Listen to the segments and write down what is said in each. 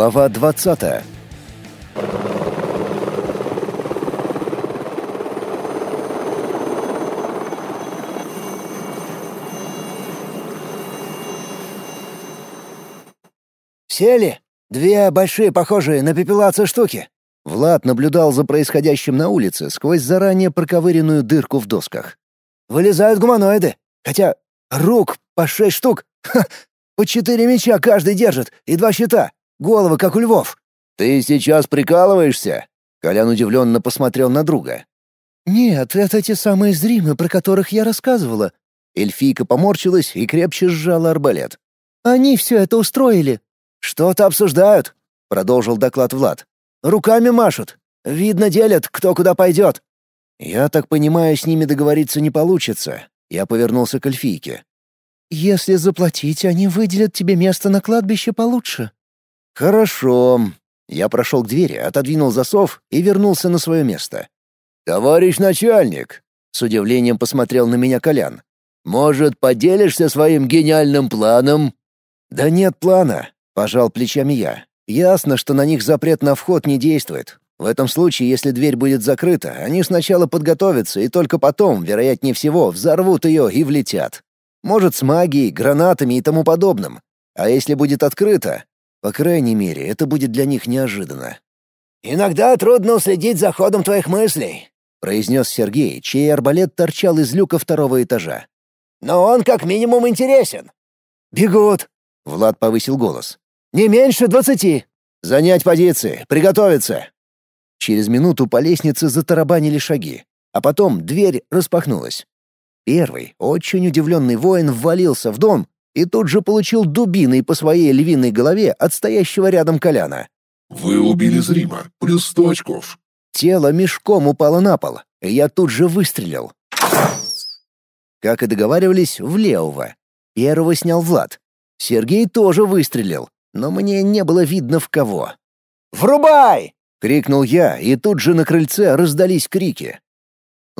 Глава 20. «Сели? Две большие, похожие на пепелацы штуки». Влад наблюдал за происходящим на улице сквозь заранее проковыренную дырку в досках. «Вылезают гуманоиды. Хотя рук по шесть штук. Ха! По четыре меча каждый держит и два щита. Головы, как у львов». «Ты сейчас прикалываешься?» Колян удивленно посмотрел на друга. «Нет, это те самые зримы, про которых я рассказывала». Эльфийка поморщилась и крепче сжала арбалет. «Они все это устроили». «Что-то обсуждают», — продолжил доклад Влад. «Руками машут. Видно, делят, кто куда пойдет». «Я так понимаю, с ними договориться не получится». Я повернулся к эльфийке. «Если заплатить, они выделят тебе место на кладбище получше». «Хорошо». Я прошел к двери, отодвинул засов и вернулся на свое место. «Товарищ начальник!» — с удивлением посмотрел на меня Колян. «Может, поделишься своим гениальным планом?» «Да нет плана», — пожал плечами я. «Ясно, что на них запрет на вход не действует. В этом случае, если дверь будет закрыта, они сначала подготовятся и только потом, вероятнее всего, взорвут ее и влетят. Может, с магией, гранатами и тому подобным. А если будет открыто, по крайней мере, это будет для них неожиданно. «Иногда трудно уследить за ходом твоих мыслей», — произнес Сергей, чей арбалет торчал из люка второго этажа. «Но он как минимум интересен». «Бегут», — Влад повысил голос. «Не меньше двадцати». «Занять позиции, приготовиться». Через минуту по лестнице затарабанили шаги, а потом дверь распахнулась. Первый, очень удивленный воин ввалился в дом и тут же получил дубиной по своей львиной голове от стоящего рядом Коляна. «Вы убили Зрима. Плюс сто очков». Тело мешком упало на пол, и я тут же выстрелил. Как и договаривались, в левого. Первого снял Влад. Сергей тоже выстрелил, но мне не было видно в кого. «Врубай!» — крикнул я, и тут же на крыльце раздались крики.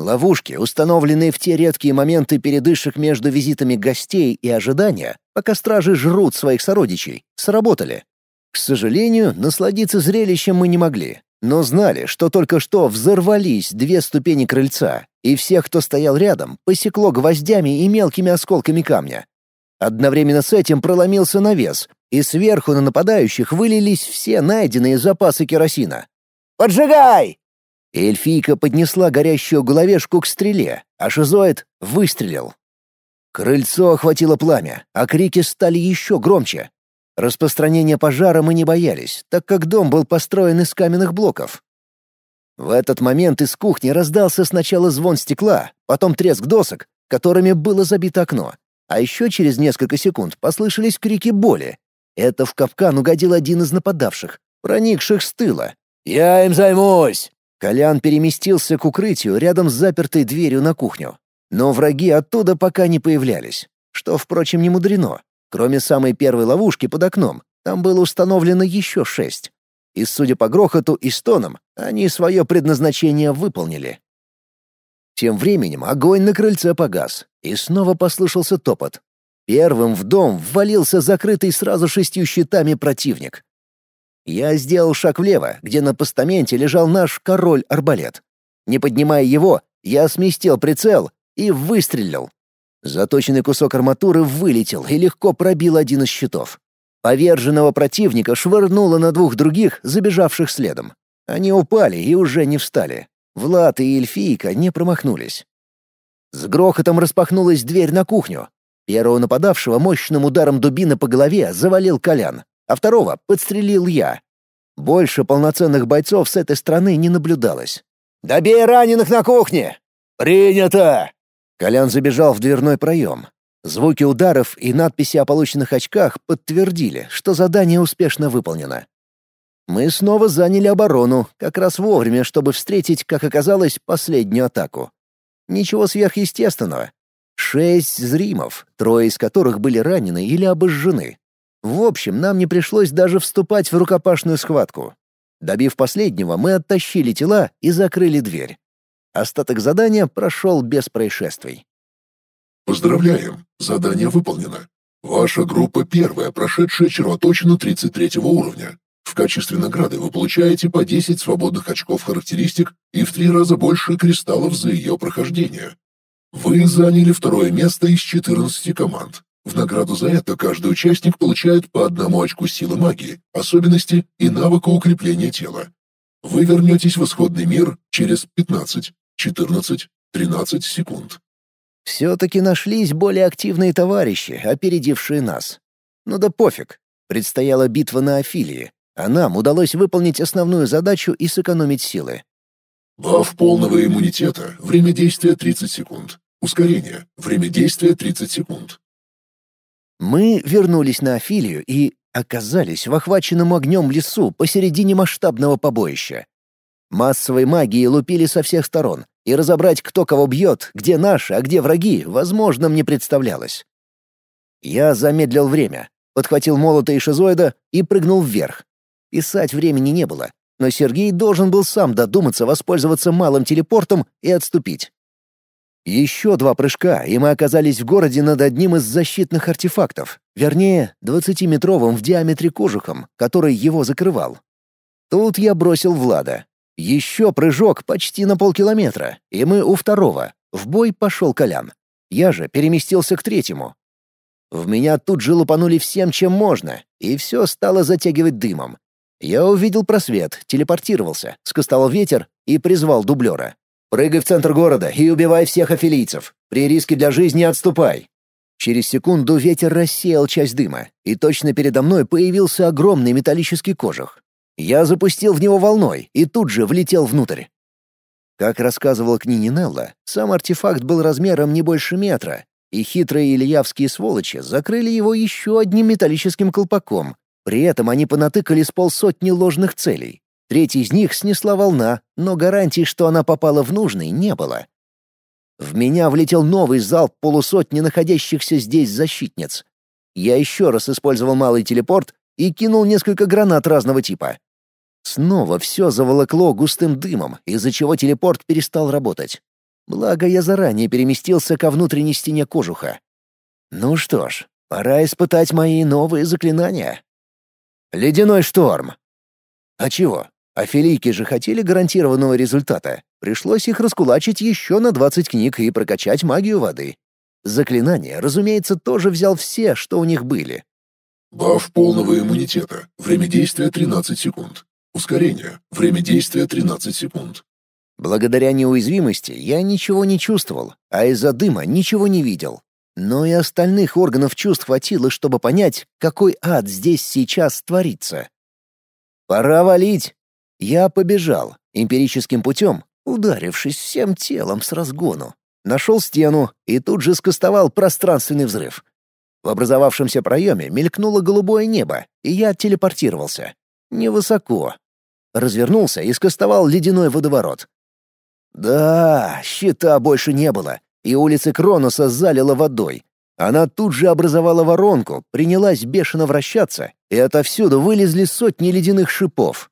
Ловушки, установленные в те редкие моменты передышек между визитами гостей и ожидания, пока стражи жрут своих сородичей, сработали. К сожалению, насладиться зрелищем мы не могли, но знали, что только что взорвались две ступени крыльца, и всех, кто стоял рядом, посекло гвоздями и мелкими осколками камня. Одновременно с этим проломился навес, и сверху на нападающих вылились все найденные запасы керосина. «Поджигай!» Эльфийка поднесла горящую головешку к стреле, а шизоид выстрелил. Крыльцо охватило пламя, а крики стали еще громче. Распространения пожара мы не боялись, так как дом был построен из каменных блоков. В этот момент из кухни раздался сначала звон стекла, потом треск досок, которыми было забито окно. А еще через несколько секунд послышались крики боли. Это в капкан угодил один из нападавших, проникших с тыла. «Я им займусь!» Колян переместился к укрытию рядом с запертой дверью на кухню. Но враги оттуда пока не появлялись, что, впрочем, не мудрено. Кроме самой первой ловушки под окном, там было установлено еще шесть. И, судя по грохоту и стонам, они свое предназначение выполнили. Тем временем огонь на крыльце погас, и снова послышался топот. Первым в дом ввалился закрытый сразу шестью щитами противник. Я сделал шаг влево, где на постаменте лежал наш король-арбалет. Не поднимая его, я сместил прицел и выстрелил. Заточенный кусок арматуры вылетел и легко пробил один из щитов. Поверженного противника швырнуло на двух других, забежавших следом. Они упали и уже не встали. Влад и эльфийка не промахнулись. С грохотом распахнулась дверь на кухню. Первого нападавшего мощным ударом дубины по голове завалил Колян а второго подстрелил я. Больше полноценных бойцов с этой стороны не наблюдалось. «Добей раненых на кухне!» «Принято!» Колян забежал в дверной проем. Звуки ударов и надписи о полученных очках подтвердили, что задание успешно выполнено. Мы снова заняли оборону, как раз вовремя, чтобы встретить, как оказалось, последнюю атаку. Ничего сверхъестественного. Шесть зримов, трое из которых были ранены или обожжены. В общем, нам не пришлось даже вступать в рукопашную схватку. Добив последнего, мы оттащили тела и закрыли дверь. Остаток задания прошел без происшествий. Поздравляем, задание выполнено. Ваша группа первая, прошедшая червоточину 33 уровня. В качестве награды вы получаете по 10 свободных очков характеристик и в три раза больше кристаллов за ее прохождение. Вы заняли второе место из 14 команд. В награду за это каждый участник получает по одному очку силы магии, особенности и навыка укрепления тела. Вы вернетесь в исходный мир через 15, 14, 13 секунд. Все-таки нашлись более активные товарищи, опередившие нас. Ну да пофиг. Предстояла битва на Афилии, а нам удалось выполнить основную задачу и сэкономить силы. Баф полного иммунитета. Время действия 30 секунд. Ускорение. Время действия 30 секунд. Мы вернулись на Афилию и оказались в охваченном огнем лесу посередине масштабного побоища. Массовой магией лупили со всех сторон, и разобрать, кто кого бьет, где наши, а где враги, возможным не представлялось. Я замедлил время, подхватил молота и шизоида и прыгнул вверх. Писать времени не было, но Сергей должен был сам додуматься воспользоваться малым телепортом и отступить. Еще два прыжка, и мы оказались в городе над одним из защитных артефактов, вернее, двадцатиметровым в диаметре кожухом, который его закрывал. Тут я бросил Влада. Еще прыжок почти на полкилометра, и мы у второго. В бой пошел Колян. Я же переместился к третьему. В меня тут же лупанули всем, чем можно, и все стало затягивать дымом. Я увидел просвет, телепортировался, скостал ветер и призвал дублера. Прыгай в центр города и убивай всех афилийцев. При риске для жизни отступай. Через секунду ветер рассеял часть дыма, и точно передо мной появился огромный металлический кожух. Я запустил в него волной и тут же влетел внутрь. Как рассказывал книги Нелла, сам артефакт был размером не больше метра, и хитрые ильявские сволочи закрыли его еще одним металлическим колпаком. При этом они понатыкали с полсотни ложных целей. Третий из них снесла волна, но гарантий, что она попала в нужный, не было. В меня влетел новый залп полусотни находящихся здесь защитниц. Я еще раз использовал малый телепорт и кинул несколько гранат разного типа. Снова все заволокло густым дымом, из-за чего телепорт перестал работать. Благо, я заранее переместился ко внутренней стене кожуха. Ну что ж, пора испытать мои новые заклинания. Ледяной шторм. А чего? Афилийки же хотели гарантированного результата. Пришлось их раскулачить еще на 20 книг и прокачать магию воды. Заклинания, разумеется, тоже взял все, что у них были. Баф полного иммунитета. Время действия 13 секунд. Ускорение. Время действия 13 секунд. Благодаря неуязвимости я ничего не чувствовал, а из-за дыма ничего не видел. Но и остальных органов чувств хватило, чтобы понять, какой ад здесь сейчас творится. «Пора валить!» Я побежал, эмпирическим путем, ударившись всем телом с разгону. Нашел стену и тут же скостовал пространственный взрыв. В образовавшемся проеме мелькнуло голубое небо, и я телепортировался. Невысоко. Развернулся и скостовал ледяной водоворот. Да, щита больше не было, и улицы Кроноса залило водой. Она тут же образовала воронку, принялась бешено вращаться, и отовсюду вылезли сотни ледяных шипов.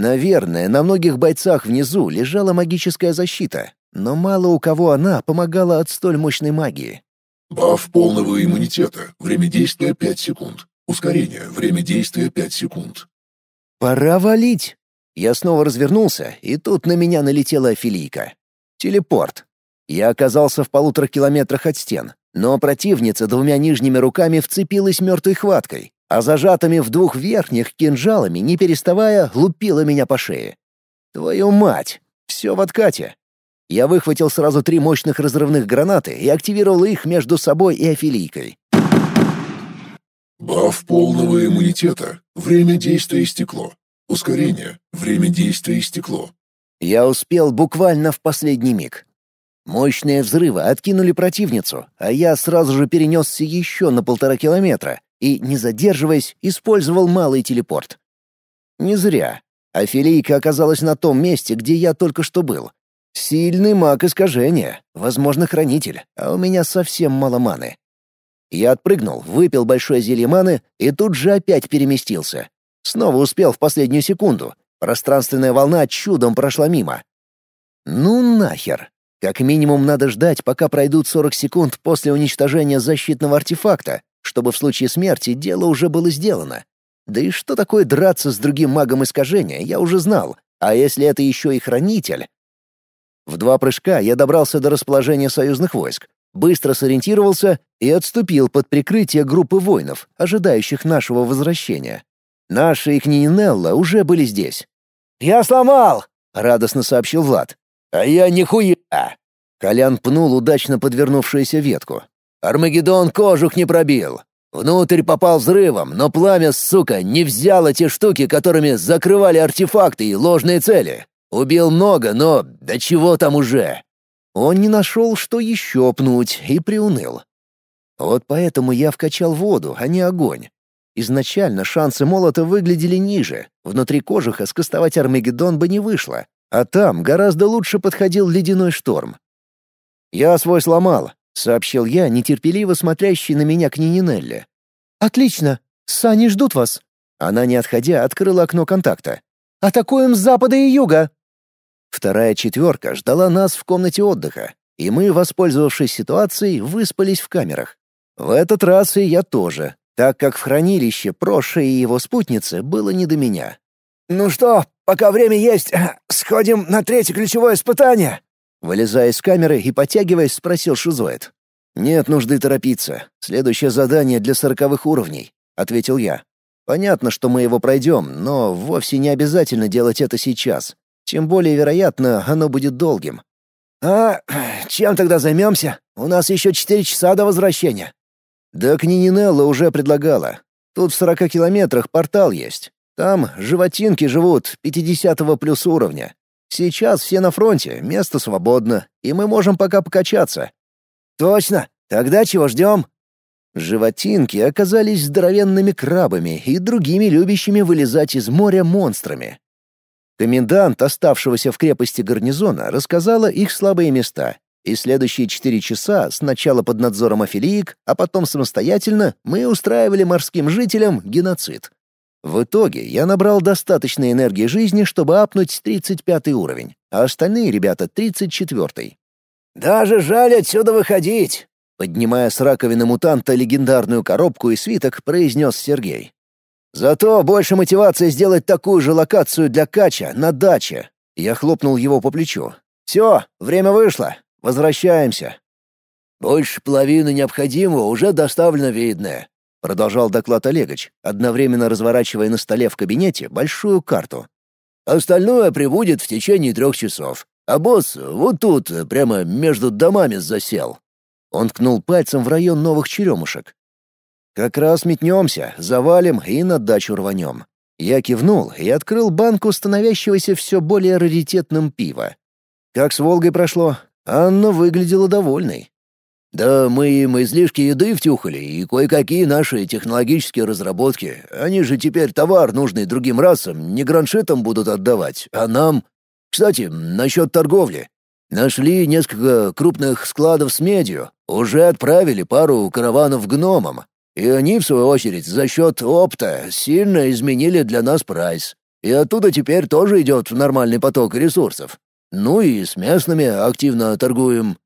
Наверное, на многих бойцах внизу лежала магическая защита, но мало у кого она помогала от столь мощной магии. Баф полного иммунитета. Время действия 5 секунд. Ускорение. Время действия 5 секунд. «Пора валить!» Я снова развернулся, и тут на меня налетела афилийка. Телепорт. Я оказался в полутора километрах от стен, но противница двумя нижними руками вцепилась мертвой хваткой, а зажатыми в двух верхних кинжалами, не переставая, лупила меня по шее. Твою мать! Все в откате. Я выхватил сразу три мощных разрывных гранаты и активировал их между собой и афилийкой. Баф полного иммунитета. Время действия истекло. Ускорение. Время действия истекло. Я успел буквально в последний миг. Мощные взрывы откинули противницу, а я сразу же перенесся еще на полтора километра, и, не задерживаясь, использовал малый телепорт. Не зря. Афилийка оказалась на том месте, где я только что был. Сильный маг искажения, возможно, хранитель, а у меня совсем мало маны. Я отпрыгнул, выпил большое зелье маны и тут же опять переместился. Снова успел в последнюю секунду. Пространственная волна чудом прошла мимо. Ну нахер. Как минимум надо ждать, пока пройдут 40 секунд после уничтожения защитного артефакта, чтобы в случае смерти дело уже было сделано. Да и что такое драться с другим магом искажения, я уже знал. А если это еще и хранитель? В два прыжка я добрался до расположения союзных войск, быстро сориентировался и отступил под прикрытие группы воинов, ожидающих нашего возвращения. Наши и Книнелла уже были здесь. «Я сломал!» — радостно сообщил Влад. «А я нихуя!» Колян пнул удачно подвернувшуюся ветку. «Армагеддон кожух не пробил. Внутрь попал взрывом, но пламя, сука, не взяло те штуки, которыми закрывали артефакты и ложные цели. Убил много, но да чего там уже?» Он не нашел, что еще пнуть, и приуныл. Вот поэтому я вкачал воду, а не огонь. Изначально шансы молота выглядели ниже. Внутри кожуха скостовать Армагеддон бы не вышло. А там гораздо лучше подходил ледяной шторм. «Я свой сломал», — сообщил я, нетерпеливо смотрящий на меня к Нининелле. «Отлично. Сани ждут вас». Она, не отходя, открыла окно контакта. «Атакуем с запада и юга!» Вторая четверка ждала нас в комнате отдыха, и мы, воспользовавшись ситуацией, выспались в камерах. В этот раз и я тоже, так как в хранилище Проша и его спутницы было не до меня. «Ну что, пока время есть, сходим на третье ключевое испытание?» Вылезая из камеры и потягиваясь, спросил Шизоид. «Нет нужды торопиться. Следующее задание для сороковых уровней», — ответил я. «Понятно, что мы его пройдем, но вовсе не обязательно делать это сейчас. Тем более, вероятно, оно будет долгим». «А чем тогда займемся? У нас еще четыре часа до возвращения». «Да Кнининелла уже предлагала. Тут в сорока километрах портал есть. Там животинки живут пятидесятого плюс уровня. Сейчас все на фронте, место свободно, и мы можем пока покачаться». «Точно! Тогда чего ждем?» Животинки оказались здоровенными крабами и другими любящими вылезать из моря монстрами. Комендант оставшегося в крепости гарнизона рассказала их слабые места, и следующие четыре часа сначала под надзором афилиек, а потом самостоятельно мы устраивали морским жителям геноцид. В итоге я набрал достаточно энергии жизни, чтобы апнуть 35 уровень, а остальные ребята — 34-й. «Даже жаль отсюда выходить!» Поднимая с раковины мутанта легендарную коробку и свиток, произнес Сергей. «Зато больше мотивации сделать такую же локацию для Кача на даче». Я хлопнул его по плечу. «Все, время вышло. Возвращаемся». «Больше половины необходимого уже доставлено видное. Продолжал доклад Олегович, одновременно разворачивая на столе в кабинете большую карту. «Остальное прибудет в течение трех часов. А босс вот тут, прямо между домами засел». Он ткнул пальцем в район новых черемушек. «Как раз метнемся, завалим и на дачу рванем». Я кивнул и открыл банку становящегося все более раритетным пива. Как с Волгой прошло, Анна выглядела довольной. Да мы им излишки еды втюхали и кое-какие наши технологические разработки. Они же теперь товар, нужный другим расам, не граншитам будут отдавать, а нам... Кстати, насчет торговли. Нашли несколько крупных складов с медью, уже отправили пару караванов гномам. И они, в свою очередь, за счет опта сильно изменили для нас прайс. И оттуда теперь тоже идет нормальный поток ресурсов. Ну и с местными активно торгуем.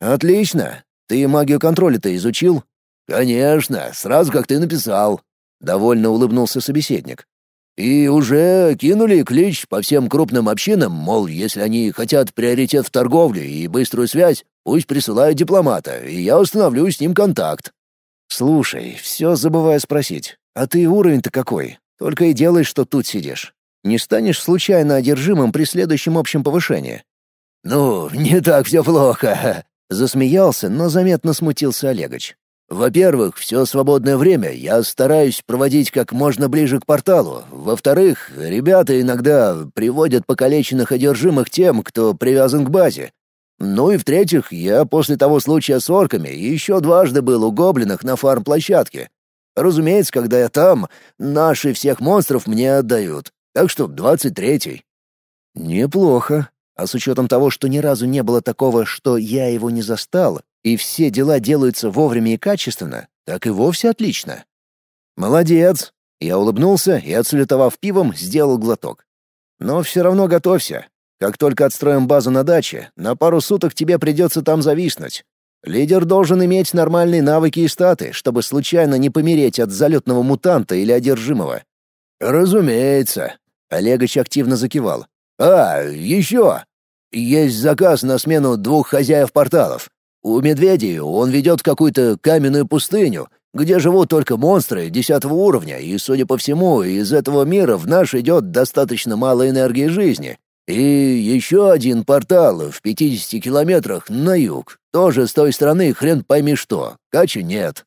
Отлично. Ты магию контроля-то изучил? Конечно, сразу как ты написал. Довольно улыбнулся собеседник. И уже кинули клич по всем крупным общинам, мол, если они хотят приоритет в торговле и быструю связь, пусть присылают дипломата, и я установлю с ним контакт. Слушай, все забываю спросить, а ты уровень-то какой? Только и делай, что тут сидишь. Не станешь случайно одержимым при следующем общем повышении? Ну, не так все плохо, Засмеялся, но заметно смутился Олегович. Во-первых, все свободное время я стараюсь проводить как можно ближе к порталу. Во-вторых, ребята иногда приводят покалеченных одержимых тем, кто привязан к базе. Ну и в-третьих, я после того случая с орками еще дважды был у гоблинах на фарм-площадке. Разумеется, когда я там, наши всех монстров мне отдают. Так что двадцать третий. Неплохо. А с учетом того, что ни разу не было такого, что я его не застал, и все дела делаются вовремя и качественно, так и вовсе отлично. «Молодец!» Я улыбнулся и, отсулетовав пивом, сделал глоток. «Но все равно готовься. Как только отстроим базу на даче, на пару суток тебе придется там зависнуть. Лидер должен иметь нормальные навыки и статы, чтобы случайно не помереть от залетного мутанта или одержимого. «Разумеется». Олегович активно закивал. «А, еще! Есть заказ на смену двух хозяев порталов. У медведей он ведет какую-то каменную пустыню, где живут только монстры десятого уровня, и, судя по всему, из этого мира в наш идет достаточно мало энергии жизни. И еще один портал в 50 километрах на юг. Тоже с той стороны хрен пойми что. Качи нет.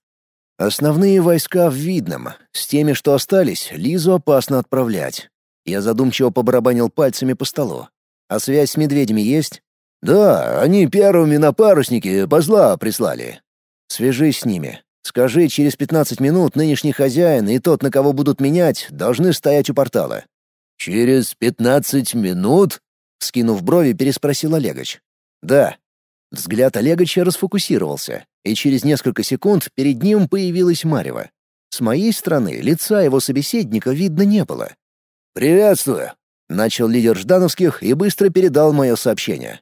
Основные войска в Видном. С теми, что остались, Лизу опасно отправлять. Я задумчиво побарабанил пальцами по столу. А связь с медведями есть? Да, они первыми на паруснике позла прислали. Свяжись с ними. Скажи, через 15 минут нынешний хозяин и тот, на кого будут менять, должны стоять у портала. «Через пятнадцать минут?» — скинув брови, переспросил Олегович. «Да». Взгляд Олеговича расфокусировался, и через несколько секунд перед ним появилась Марева. С моей стороны лица его собеседника видно не было. «Приветствую», — начал лидер Ждановских и быстро передал мое сообщение.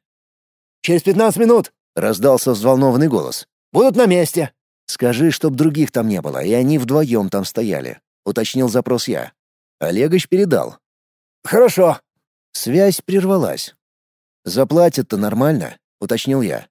«Через пятнадцать минут!» — раздался взволнованный голос. «Будут на месте!» «Скажи, чтоб других там не было, и они вдвоем там стояли», — уточнил запрос я. Олегович передал. «Хорошо». Связь прервалась. «Заплатят-то нормально?» — уточнил я.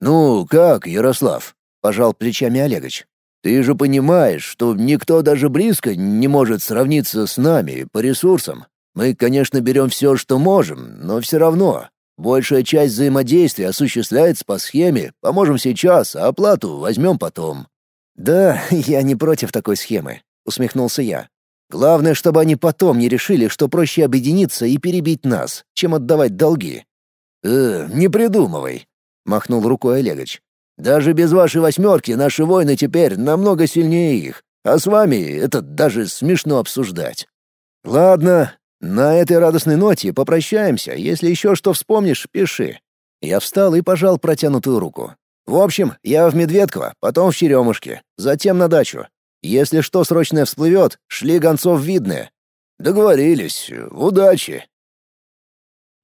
«Ну, как, Ярослав?» — пожал плечами Олегович. «Ты же понимаешь, что никто даже близко не может сравниться с нами по ресурсам. Мы, конечно, берем все, что можем, но все равно. Большая часть взаимодействия осуществляется по схеме «поможем сейчас, а оплату возьмем потом». «Да, я не против такой схемы», — усмехнулся я. Главное, чтобы они потом не решили, что проще объединиться и перебить нас, чем отдавать долги. «Э, не придумывай», — махнул рукой Олегович. «Даже без вашей восьмерки наши воины теперь намного сильнее их, а с вами это даже смешно обсуждать». «Ладно, на этой радостной ноте попрощаемся. Если еще что вспомнишь, пиши». Я встал и пожал протянутую руку. «В общем, я в Медведково, потом в Черемушке, затем на дачу. Если что срочное всплывет, шли гонцов видны. Договорились. Удачи.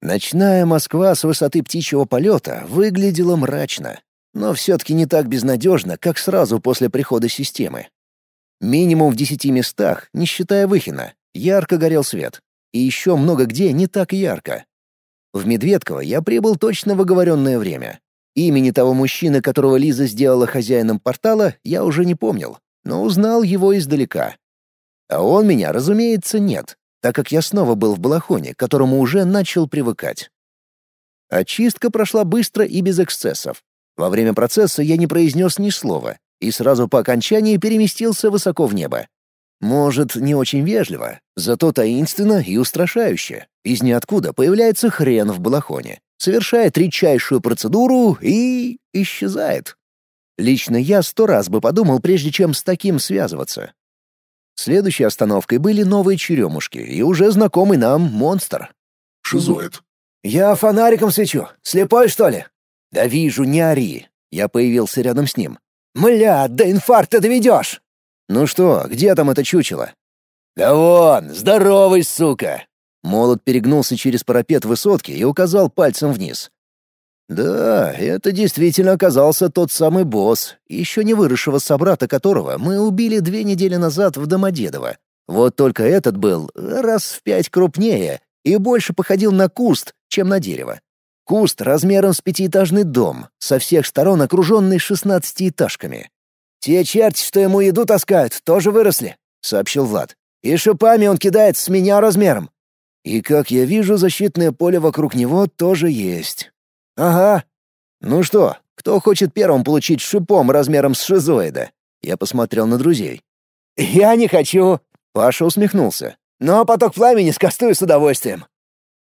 Ночная Москва с высоты птичьего полета выглядела мрачно, но все-таки не так безнадежно, как сразу после прихода системы. Минимум в десяти местах, не считая Выхина, ярко горел свет. И еще много где не так ярко. В Медведково я прибыл точно в оговоренное время. Имени того мужчины, которого Лиза сделала хозяином портала, я уже не помнил но узнал его издалека. А он меня, разумеется, нет, так как я снова был в балахоне, к которому уже начал привыкать. Очистка прошла быстро и без эксцессов. Во время процесса я не произнес ни слова и сразу по окончании переместился высоко в небо. Может, не очень вежливо, зато таинственно и устрашающе. Из ниоткуда появляется хрен в балахоне, совершает редчайшую процедуру и исчезает. Лично я сто раз бы подумал, прежде чем с таким связываться. Следующей остановкой были новые черемушки и уже знакомый нам монстр. Шизоид. «Я фонариком свечу. Слепой, что ли?» «Да вижу, не ори». Я появился рядом с ним. «Мля, до инфаркта доведешь!» «Ну что, где там это чучело?» «Да вон, здоровый, сука!» Молот перегнулся через парапет высотки и указал пальцем вниз. Да, это действительно оказался тот самый босс, еще не выросшего собрата которого мы убили две недели назад в Домодедово. Вот только этот был раз в пять крупнее и больше походил на куст, чем на дерево. Куст размером с пятиэтажный дом, со всех сторон окруженный шестнадцатиэтажками. «Те черти, что ему еду таскают, тоже выросли», — сообщил Влад. «И шипами он кидает с меня размером». «И, как я вижу, защитное поле вокруг него тоже есть. «Ага». «Ну что, кто хочет первым получить шипом размером с шизоида?» Я посмотрел на друзей. «Я не хочу!» Паша усмехнулся. «Но поток пламени скастую с удовольствием».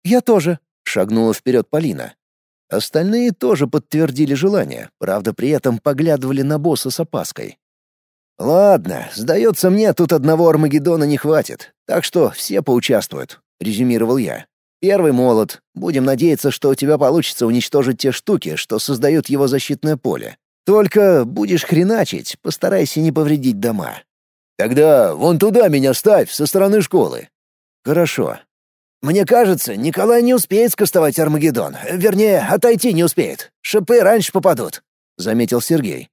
«Я тоже», — шагнула вперед Полина. Остальные тоже подтвердили желание, правда, при этом поглядывали на босса с опаской. «Ладно, сдается мне, тут одного Армагеддона не хватит, так что все поучаствуют», — резюмировал я. Первый молот. Будем надеяться, что у тебя получится уничтожить те штуки, что создают его защитное поле. Только будешь хреначить, постарайся не повредить дома. Тогда вон туда меня ставь, со стороны школы. Хорошо. Мне кажется, Николай не успеет скастовать Армагеддон. Вернее, отойти не успеет. Шипы раньше попадут, — заметил Сергей.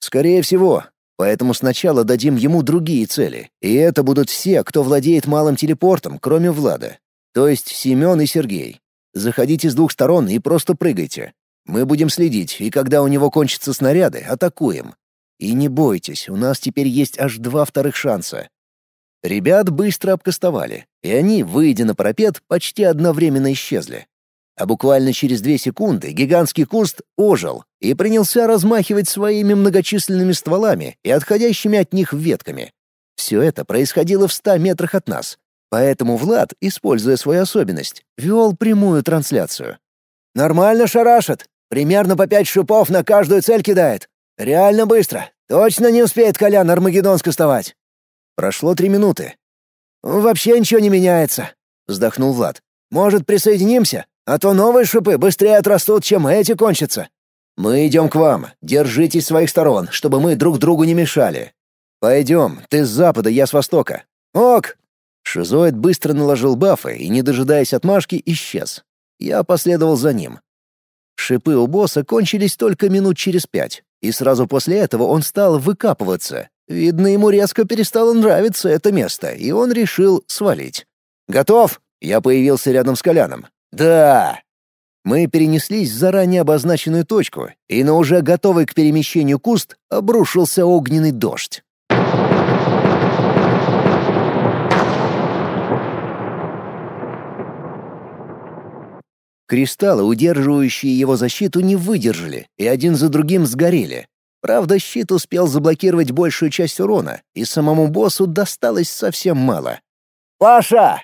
Скорее всего. Поэтому сначала дадим ему другие цели, и это будут все, кто владеет малым телепортом, кроме Влада. То есть Семен и Сергей. Заходите с двух сторон и просто прыгайте. Мы будем следить, и когда у него кончатся снаряды, атакуем. И не бойтесь, у нас теперь есть аж два вторых шанса. Ребят быстро обкастовали, и они, выйдя на парапет, почти одновременно исчезли. А буквально через две секунды гигантский куст ожил и принялся размахивать своими многочисленными стволами и отходящими от них ветками. Все это происходило в ста метрах от нас, поэтому Влад, используя свою особенность, вел прямую трансляцию. «Нормально шарашит. Примерно по пять шипов на каждую цель кидает. Реально быстро. Точно не успеет Колян Армагеддон скостовать». Прошло три минуты. «Вообще ничего не меняется», — вздохнул Влад. «Может, присоединимся? А то новые шипы быстрее отрастут, чем эти кончатся». «Мы идем к вам. Держитесь своих сторон, чтобы мы друг другу не мешали. Пойдем, ты с запада, я с востока». «Ок!» Шизоид быстро наложил бафы и, не дожидаясь отмашки, исчез. Я последовал за ним. Шипы у босса кончились только минут через пять, и сразу после этого он стал выкапываться. Видно, ему резко перестало нравиться это место, и он решил свалить. «Готов?» Я появился рядом с Коляном. «Да!» Мы перенеслись в заранее обозначенную точку, и на уже готовый к перемещению куст обрушился огненный дождь. Кристаллы, удерживающие его защиту, не выдержали и один за другим сгорели. Правда, щит успел заблокировать большую часть урона, и самому боссу досталось совсем мало. «Паша!»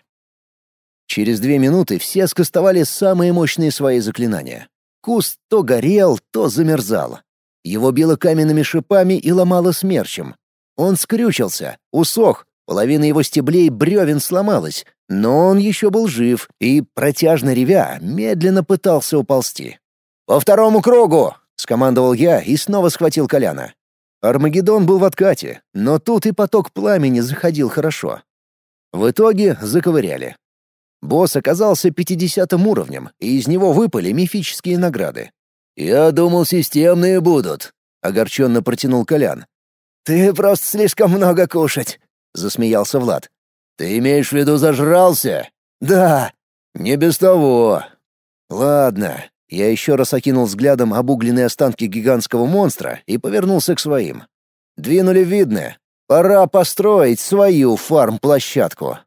Через две минуты все скостовали самые мощные свои заклинания. Куст то горел, то замерзал. Его било каменными шипами и ломало смерчем. Он скрючился, усох, половина его стеблей бревен сломалась, но он еще был жив и, протяжно ревя, медленно пытался уползти. «По второму кругу!» — скомандовал я и снова схватил Коляна. Армагеддон был в откате, но тут и поток пламени заходил хорошо. В итоге заковыряли. Босс оказался пятидесятым уровнем, и из него выпали мифические награды. «Я думал, системные будут», — огорченно протянул Колян. «Ты просто слишком много кушать», — засмеялся Влад. «Ты имеешь в виду зажрался?» «Да». «Не без того». «Ладно». Я еще раз окинул взглядом обугленные останки гигантского монстра и повернулся к своим. «Двинули видно. Пора построить свою фарм-площадку».